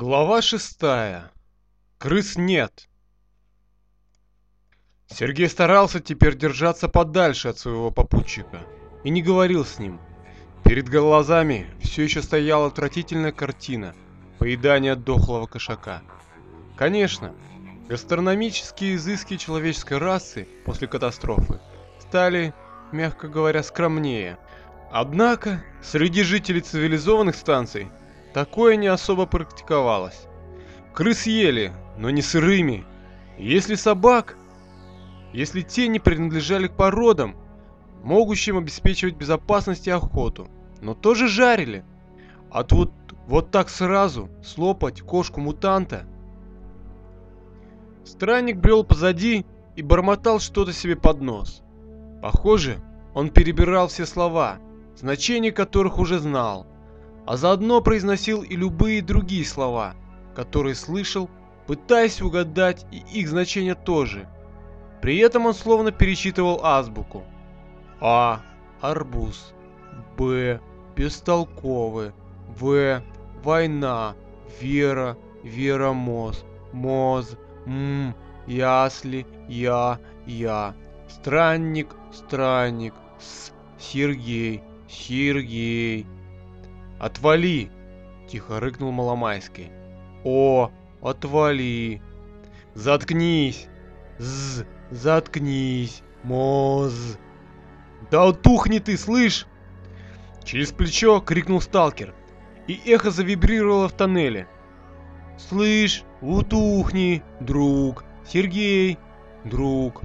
Глава шестая. Крыс нет. Сергей старался теперь держаться подальше от своего попутчика и не говорил с ним. Перед глазами все еще стояла отвратительная картина поедания дохлого кошака. Конечно, гастрономические изыски человеческой расы после катастрофы стали, мягко говоря, скромнее. Однако, среди жителей цивилизованных станций Такое не особо практиковалось. Крыс ели, но не сырыми. Если собак, если те не принадлежали к породам, могущим обеспечивать безопасность и охоту, но тоже жарили. А тут вот так сразу слопать кошку-мутанта. Странник брел позади и бормотал что-то себе под нос. Похоже, он перебирал все слова, значение которых уже знал а заодно произносил и любые другие слова, которые слышал, пытаясь угадать и их значение тоже. При этом он словно перечитывал азбуку. А. Арбуз. Б. Бестолковый. В. Война. Вера. Вера Моз. Моз. М. Ясли. Я. Я. Странник. Странник. С. Сергей. Сергей. «Отвали!» – тихо рыкнул Маломайский. «О, отвали!» «Заткнись!» «З, заткнись! Моз!» «Да утухни ты, слышь!» Через плечо крикнул сталкер, и эхо завибрировало в тоннеле. «Слышь, утухни, друг! Сергей, друг!»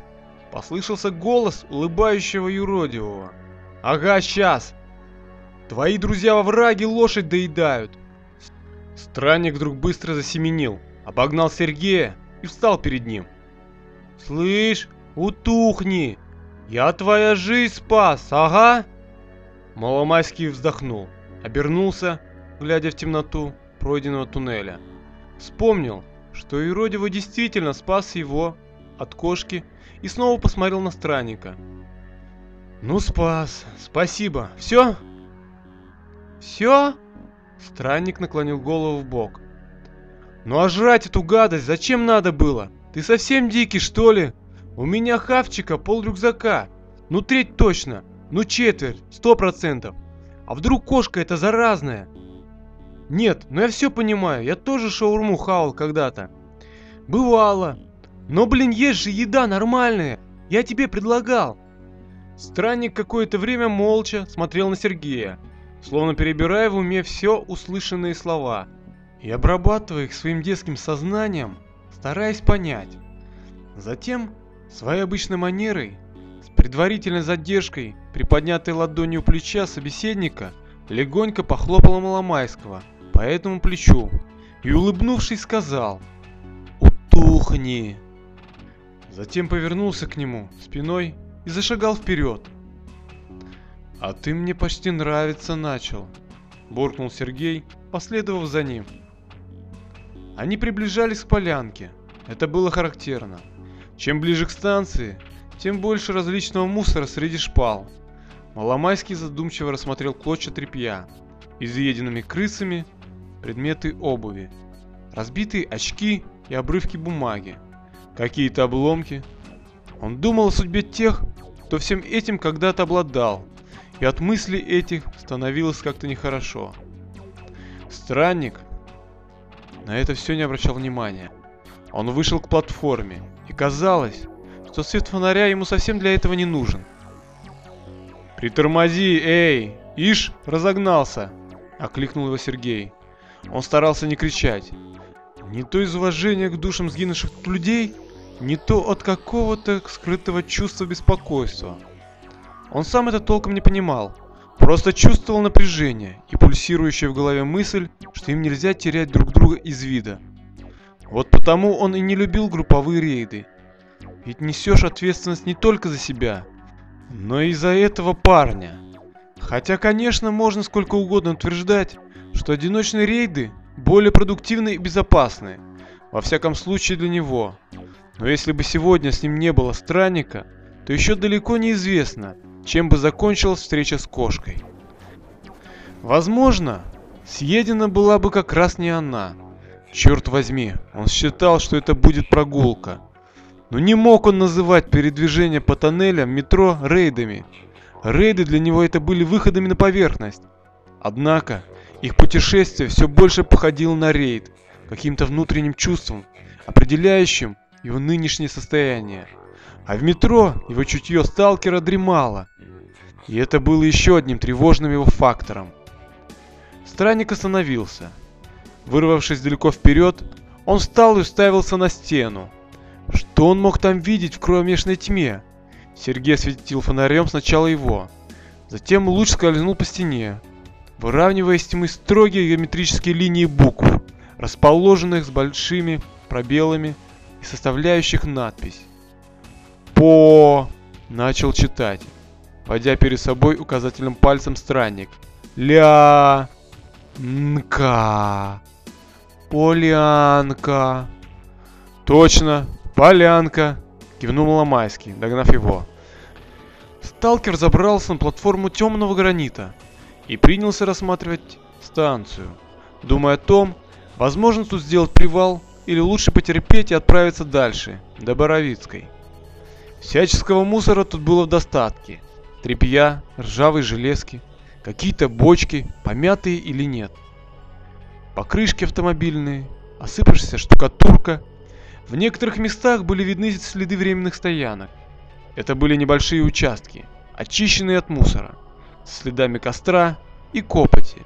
Послышался голос улыбающего юродивого. «Ага, сейчас!» Твои друзья во враге лошадь доедают. Странник вдруг быстро засеменил, обогнал Сергея и встал перед ним. Слышь, утухни! Я твоя жизнь спас, ага? Маломайский вздохнул, обернулся, глядя в темноту пройденного туннеля. Вспомнил, что Иродиво действительно спас его от кошки и снова посмотрел на странника. «Ну, спас. Спасибо. Все?» «Все?» Странник наклонил голову в бок. «Ну а жрать эту гадость зачем надо было? Ты совсем дикий, что ли? У меня хавчика пол рюкзака. Ну треть точно. Ну четверть, сто процентов. А вдруг кошка это заразная?» «Нет, ну я все понимаю. Я тоже шаурму хавал когда-то. Бывало. Но, блин, есть же еда нормальная. Я тебе предлагал». Странник какое-то время молча смотрел на Сергея, словно перебирая в уме все услышанные слова и обрабатывая их своим детским сознанием, стараясь понять. Затем, своей обычной манерой, с предварительной задержкой, приподнятой ладонью плеча собеседника, легонько похлопала Маломайского по этому плечу и, улыбнувшись, сказал «Утухни!». Затем повернулся к нему спиной и зашагал вперед, «А ты мне почти нравиться начал», – буркнул Сергей, последовав за ним. Они приближались к полянке. Это было характерно. Чем ближе к станции, тем больше различного мусора среди шпал. Маломайский задумчиво рассмотрел клочья тряпья, изъеденными крысами, предметы обуви, разбитые очки и обрывки бумаги, какие-то обломки. Он думал о судьбе тех, кто всем этим когда-то обладал, и от мыслей этих становилось как-то нехорошо. Странник на это все не обращал внимания. Он вышел к платформе, и казалось, что свет фонаря ему совсем для этого не нужен. «Притормози, эй! Ишь, разогнался!» – окликнул его Сергей. Он старался не кричать. Не то из уважения к душам сгинувших людей, не то от какого-то скрытого чувства беспокойства – он сам это толком не понимал, просто чувствовал напряжение и пульсирующую в голове мысль, что им нельзя терять друг друга из вида. Вот потому он и не любил групповые рейды. Ведь несешь ответственность не только за себя, но и за этого парня. Хотя, конечно, можно сколько угодно утверждать, что одиночные рейды более продуктивны и безопасны, во всяком случае для него. Но если бы сегодня с ним не было странника, то еще далеко неизвестно, чем бы закончилась встреча с кошкой. Возможно, съедена была бы как раз не она. Черт возьми, он считал, что это будет прогулка. Но не мог он называть передвижение по тоннелям метро рейдами. Рейды для него это были выходами на поверхность. Однако, их путешествие все больше походило на рейд, каким-то внутренним чувством, определяющим его нынешнее состояние. А в метро его чутье сталкера дремало. И это было еще одним тревожным его фактором. Странник остановился. Вырвавшись далеко вперед, он встал и уставился на стену. Что он мог там видеть в кромешной тьме? Сергей осветил фонарем сначала его. Затем луч скользнул по стене, выравнивая из тьмы строгие геометрические линии букв, расположенных с большими пробелами и составляющих надпись. «По...» — начал читать, водя перед собой указательным пальцем странник. «Ля... Нка... Полянка...» «Точно, полянка!» — кивнул Ломайский, догнав его. Сталкер забрался на платформу темного гранита и принялся рассматривать станцию, думая о том, возможно тут сделать привал или лучше потерпеть и отправиться дальше, до Боровицкой. Всяческого мусора тут было в достатке. Тряпья, ржавые железки, какие-то бочки, помятые или нет. Покрышки автомобильные, осыпавшаяся штукатурка. В некоторых местах были видны следы временных стоянок. Это были небольшие участки, очищенные от мусора, с следами костра и копоти.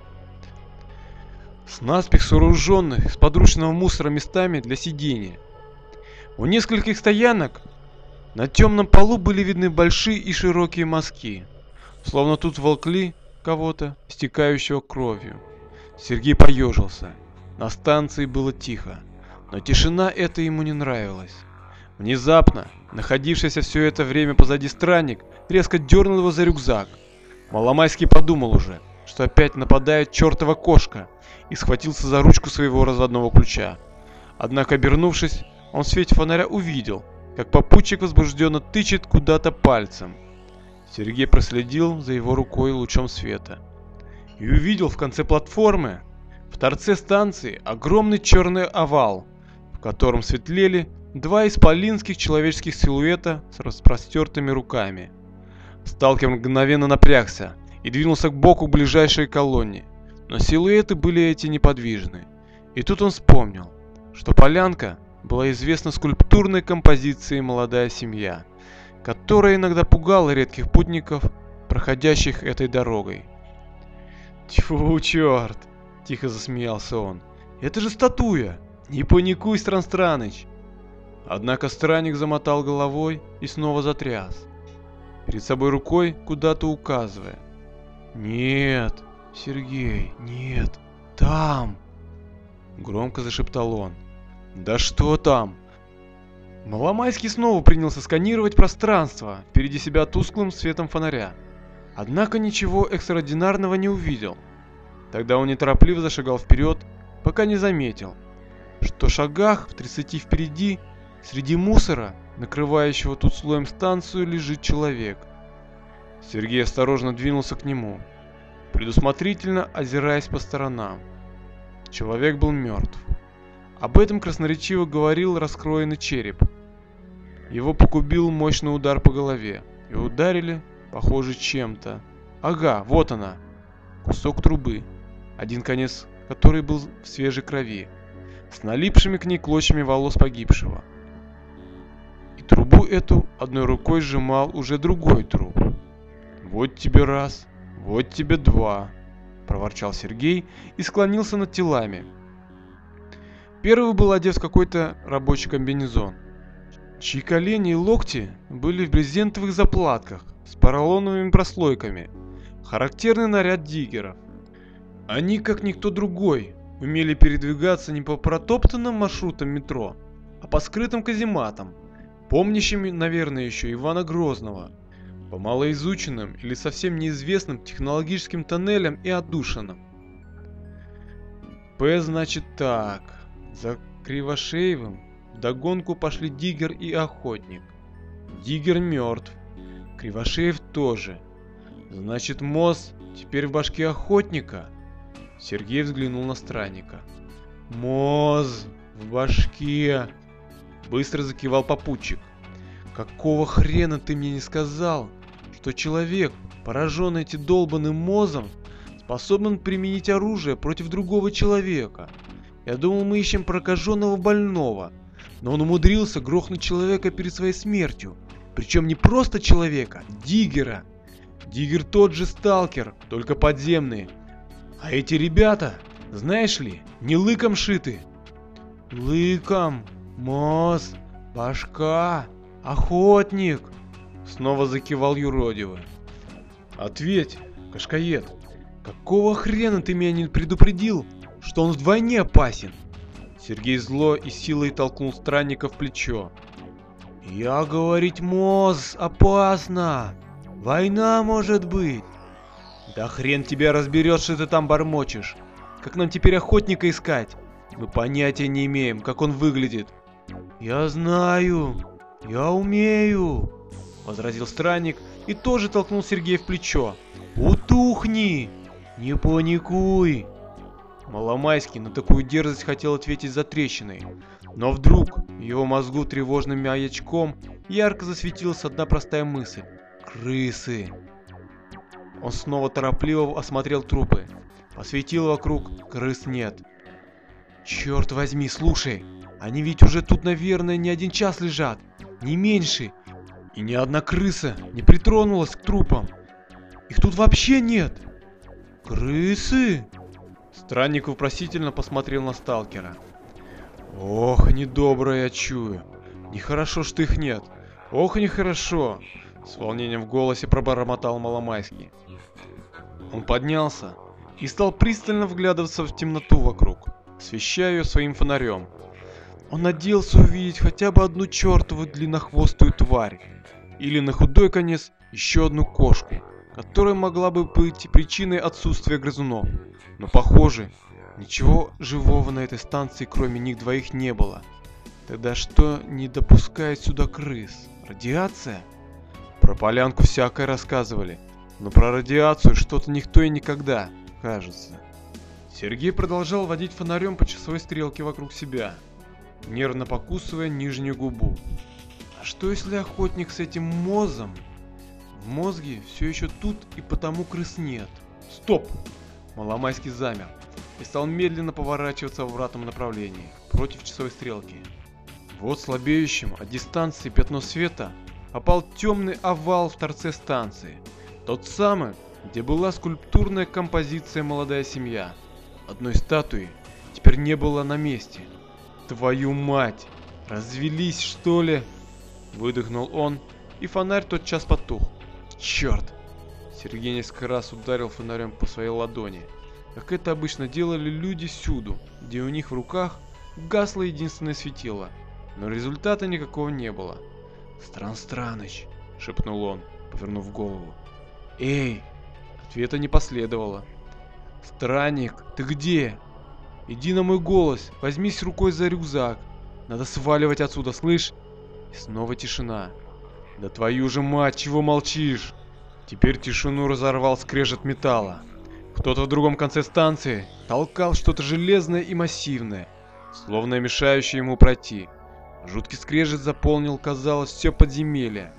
С наспех сооруженных с подручного мусора местами для сидения. У нескольких стоянок на темном полу были видны большие и широкие мазки, словно тут волкли кого-то, стекающего кровью. Сергей поежился. На станции было тихо, но тишина эта ему не нравилась. Внезапно, находившийся все это время позади странник, резко дернул его за рюкзак. Маломайский подумал уже, что опять нападает чертова кошка, и схватился за ручку своего разводного ключа. Однако, обернувшись, он в свете фонаря увидел, как попутчик возбужденно тычет куда-то пальцем. Сергей проследил за его рукой лучом света и увидел в конце платформы, в торце станции, огромный черный овал, в котором светлели Два исполинских человеческих силуэта с распростертыми руками. Сталкер мгновенно напрягся и двинулся к боку ближайшей колонне, но силуэты были эти неподвижны. И тут он вспомнил, что полянка была известна скульптурной композицией «Молодая семья», которая иногда пугала редких путников, проходящих этой дорогой. «Тьфу, черт!» – тихо засмеялся он. «Это же статуя! Не паникуй, Стран Страныч! Однако странник замотал головой и снова затряс, перед собой рукой куда-то указывая. «Нет, Сергей, нет, там!» Громко зашептал он. «Да что там?» Маломайский снова принялся сканировать пространство впереди себя тусклым светом фонаря. Однако ничего экстраординарного не увидел. Тогда он неторопливо зашагал вперед, пока не заметил, что в шагах в 30 впереди Среди мусора, накрывающего тут слоем станцию, лежит человек. Сергей осторожно двинулся к нему, предусмотрительно озираясь по сторонам. Человек был мертв. Об этом красноречиво говорил раскроенный череп. Его погубил мощный удар по голове, и ударили, похоже, чем-то. Ага, вот она. Кусок трубы, один конец которой был в свежей крови, с налипшими к ней клочьями волос погибшего. Трубу эту одной рукой сжимал уже другой труп. «Вот тебе раз, вот тебе два», – проворчал Сергей и склонился над телами. Первый был одет в какой-то рабочий комбинезон, чьи колени и локти были в брезентовых заплатках с поролоновыми прослойками, характерный наряд диггеров. Они, как никто другой, умели передвигаться не по протоптанным маршрутам метро, а по скрытым казематам – помнящими, наверное, еще Ивана Грозного, по малоизученным или совсем неизвестным технологическим тоннелям и отдушинам. П значит так. За Кривошеевым вдогонку пошли Диггер и Охотник. Диггер мертв. Кривошеев тоже. Значит, Мосс теперь в башке Охотника? Сергей взглянул на странника. Моз в башке. Быстро закивал попутчик. Какого хрена ты мне не сказал, что человек, пораженный этим долбанным мозом, способен применить оружие против другого человека? Я думал, мы ищем прокаженного больного, но он умудрился грохнуть человека перед своей смертью. Причем не просто человека, Диггера. Диггер тот же сталкер, только подземный. А эти ребята, знаешь ли, не лыком шиты. Лыком, моз, башка, охотник. Снова закивал юродивый. Ответь, кашкаед, какого хрена ты меня не предупредил, что он вдвойне опасен? Сергей зло и силой толкнул странника в плечо. «Я говорить, Моз, опасно! Война может быть!» «Да хрен тебя разберет, что ты там бормочешь! Как нам теперь охотника искать? Мы понятия не имеем, как он выглядит!» «Я знаю! Я умею!» Возразил странник и тоже толкнул Сергея в плечо. «Утухни! Не паникуй!» Маломайский на такую дерзость хотел ответить за трещиной, но вдруг его мозгу тревожным маячком ярко засветилась одна простая мысль. Крысы. Он снова торопливо осмотрел трупы. Посветил вокруг, крыс нет. Черт возьми, слушай, они ведь уже тут, наверное, не один час лежат, не меньше. И ни одна крыса не притронулась к трупам. Их тут вообще нет. Крысы? Странник вопросительно посмотрел на сталкера. Ох, недоброе я чую. Нехорошо, что их нет. Ох, нехорошо. С волнением в голосе пробормотал Маломайский. Он поднялся и стал пристально вглядываться в темноту вокруг, освещая ее своим фонарем. Он надеялся увидеть хотя бы одну чертову длиннохвостую тварь, или на худой конец еще одну кошку, которая могла бы быть причиной отсутствия грызунов. Но похоже, ничего живого на этой станции кроме них двоих не было. Тогда что не допускает сюда крыс? Радиация? Про полянку всякое рассказывали, но про радиацию что-то никто и никогда, кажется. Сергей продолжал водить фонарем по часовой стрелке вокруг себя, нервно покусывая нижнюю губу. А что если охотник с этим мозом? В мозге все еще тут и потому крыс нет. Стоп! Маломайский замер и стал медленно поворачиваться в обратном направлении, против часовой стрелки. Вот слабеющим от дистанции пятно света опал темный овал в торце станции. Тот самый, где была скульптурная композиция «Молодая семья». Одной статуи теперь не было на месте. Твою мать! Развелись, что ли? Выдохнул он, и фонарь тотчас потух. Черт! Сергей несколько раз ударил фонарем по своей ладони, как это обычно делали люди всюду, где у них в руках гасло единственное светило, но результата никакого не было. «Стран Страныч!» — шепнул он, повернув голову. «Эй!» Ответа не последовало. «Странник, ты где? Иди на мой голос, возьмись рукой за рюкзак. Надо сваливать отсюда, слышь?» И снова тишина. «Да твою же мать, чего молчишь?» Теперь тишину разорвал скрежет металла. Кто-то в другом конце станции толкал что-то железное и массивное, словно мешающее ему пройти. Жуткий скрежет заполнил, казалось, все подземелье,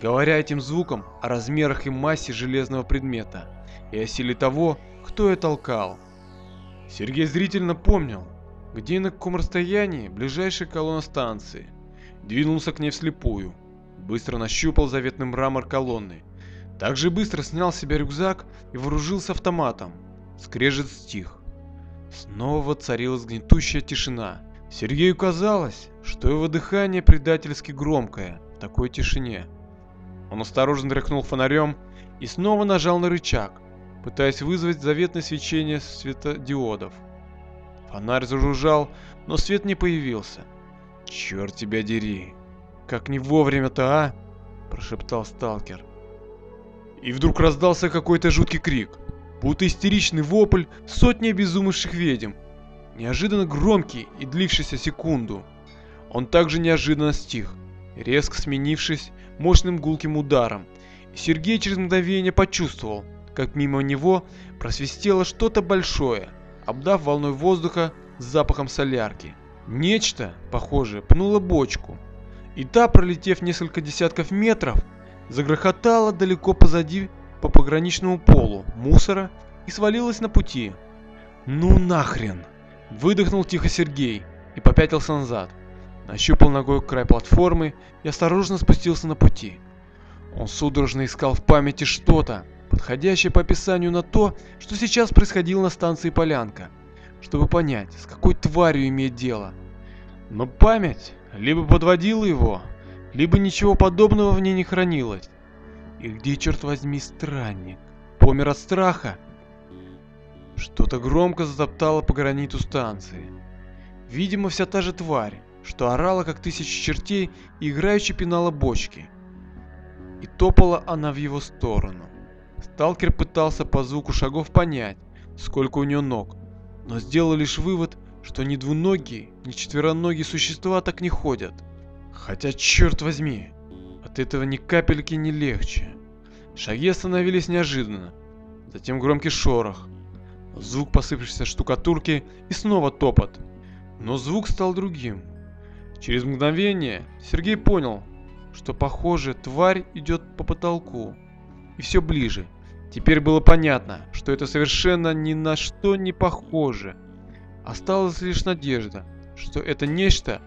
говоря этим звуком о размерах и массе железного предмета и о силе того, кто ее толкал. Сергей зрительно помнил, где и на каком расстоянии ближайшая колонна станции. Двинулся к ней вслепую, быстро нащупал заветный мрамор колонны также быстро снял с себя рюкзак и вооружился автоматом. Скрежет стих. Снова воцарилась гнетущая тишина. Сергею казалось, что его дыхание предательски громкое в такой тишине. Он осторожно тряхнул фонарем и снова нажал на рычаг, пытаясь вызвать заветное свечение светодиодов. Фонарь зажужжал, но свет не появился. «Черт тебя дери! Как не вовремя-то, а?» – прошептал сталкер. И вдруг раздался какой-то жуткий крик, будто истеричный вопль сотни обезумевших ведьм. Неожиданно громкий и длившийся секунду. Он также неожиданно стих, резко сменившись мощным гулким ударом. И Сергей через мгновение почувствовал, как мимо него просвистело что-то большое, обдав волной воздуха с запахом солярки. Нечто, похожее, пнуло бочку. И та, пролетев несколько десятков метров, загрохотала далеко позади по пограничному полу мусора и свалилась на пути. «Ну нахрен!» – выдохнул тихо Сергей и попятился назад. Нащупал ногой край платформы и осторожно спустился на пути. Он судорожно искал в памяти что-то, подходящее по описанию на то, что сейчас происходило на станции Полянка, чтобы понять, с какой тварью имеет дело. Но память либо подводила его, либо ничего подобного в ней не хранилось. И где, черт возьми, странник? Помер от страха? Что-то громко затоптало по граниту станции. Видимо, вся та же тварь, что орала как тысячи чертей и играюще пинала бочки. И топала она в его сторону. Сталкер пытался по звуку шагов понять, сколько у нее ног, но сделал лишь вывод, что ни двуногие, ни четвероногие существа так не ходят. Хотя, черт возьми, от этого ни капельки не легче. Шаги остановились неожиданно, затем громкий шорох, звук посыпавшейся штукатурки и снова топот. Но звук стал другим. Через мгновение Сергей понял, что, похоже, тварь идет по потолку. И все ближе. Теперь было понятно, что это совершенно ни на что не похоже. Осталась лишь надежда, что это нечто,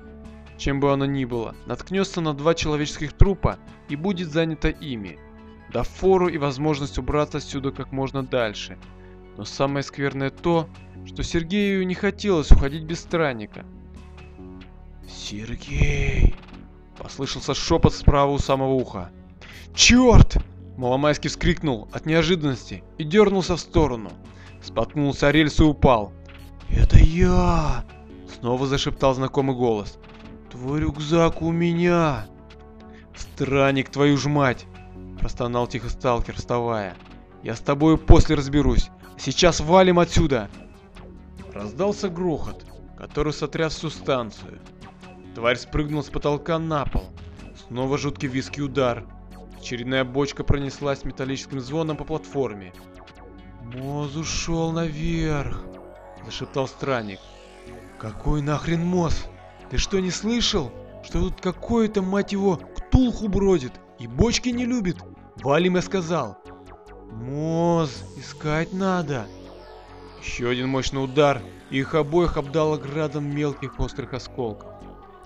чем бы оно ни было, наткнется на два человеческих трупа и будет занято ими, дав фору и возможность убраться отсюда как можно дальше. Но самое скверное то, что Сергею не хотелось уходить без странника. «Сергей!» Послышался шепот справа у самого уха. «Черт!» Маломайский вскрикнул от неожиданности и дернулся в сторону. Споткнулся о рельсы и упал. «Это я!» Снова зашептал знакомый голос. «Твой рюкзак у меня!» «Странник, твою ж мать!» Простонал тихо сталкер, вставая. «Я с тобою после разберусь. Сейчас валим отсюда!» Раздался грохот, который сотряс всю станцию. Тварь спрыгнула с потолка на пол. Снова жуткий виский удар. Очередная бочка пронеслась металлическим звоном по платформе. «Моз ушел наверх!» – зашептал странник. «Какой нахрен Моз? Ты что, не слышал? Что тут какой-то, мать его, ктулху бродит и бочки не любит? Валим, я сказал!» «Моз, искать надо!» Еще один мощный удар, и их обоих обдало градом мелких острых осколков.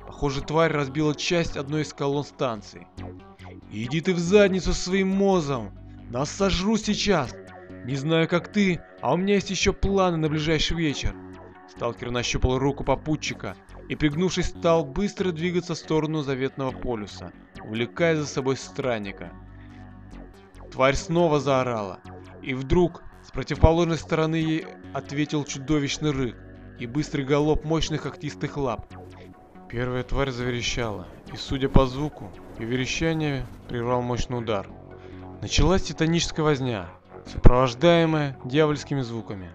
Похоже, тварь разбила часть одной из колонн станции. Иди ты в задницу своим мозом! Нас сожру сейчас! Не знаю, как ты, а у меня есть еще планы на ближайший вечер. Сталкер нащупал руку попутчика и, пригнувшись, стал быстро двигаться в сторону заветного полюса, увлекая за собой странника. Тварь снова заорала, и вдруг с противоположной стороны ей ответил чудовищный рык и быстрый галоп мощных когтистых лап. Первая тварь заверещала, и судя по звуку, и верещание прервал мощный удар. Началась титаническая возня, сопровождаемая дьявольскими звуками.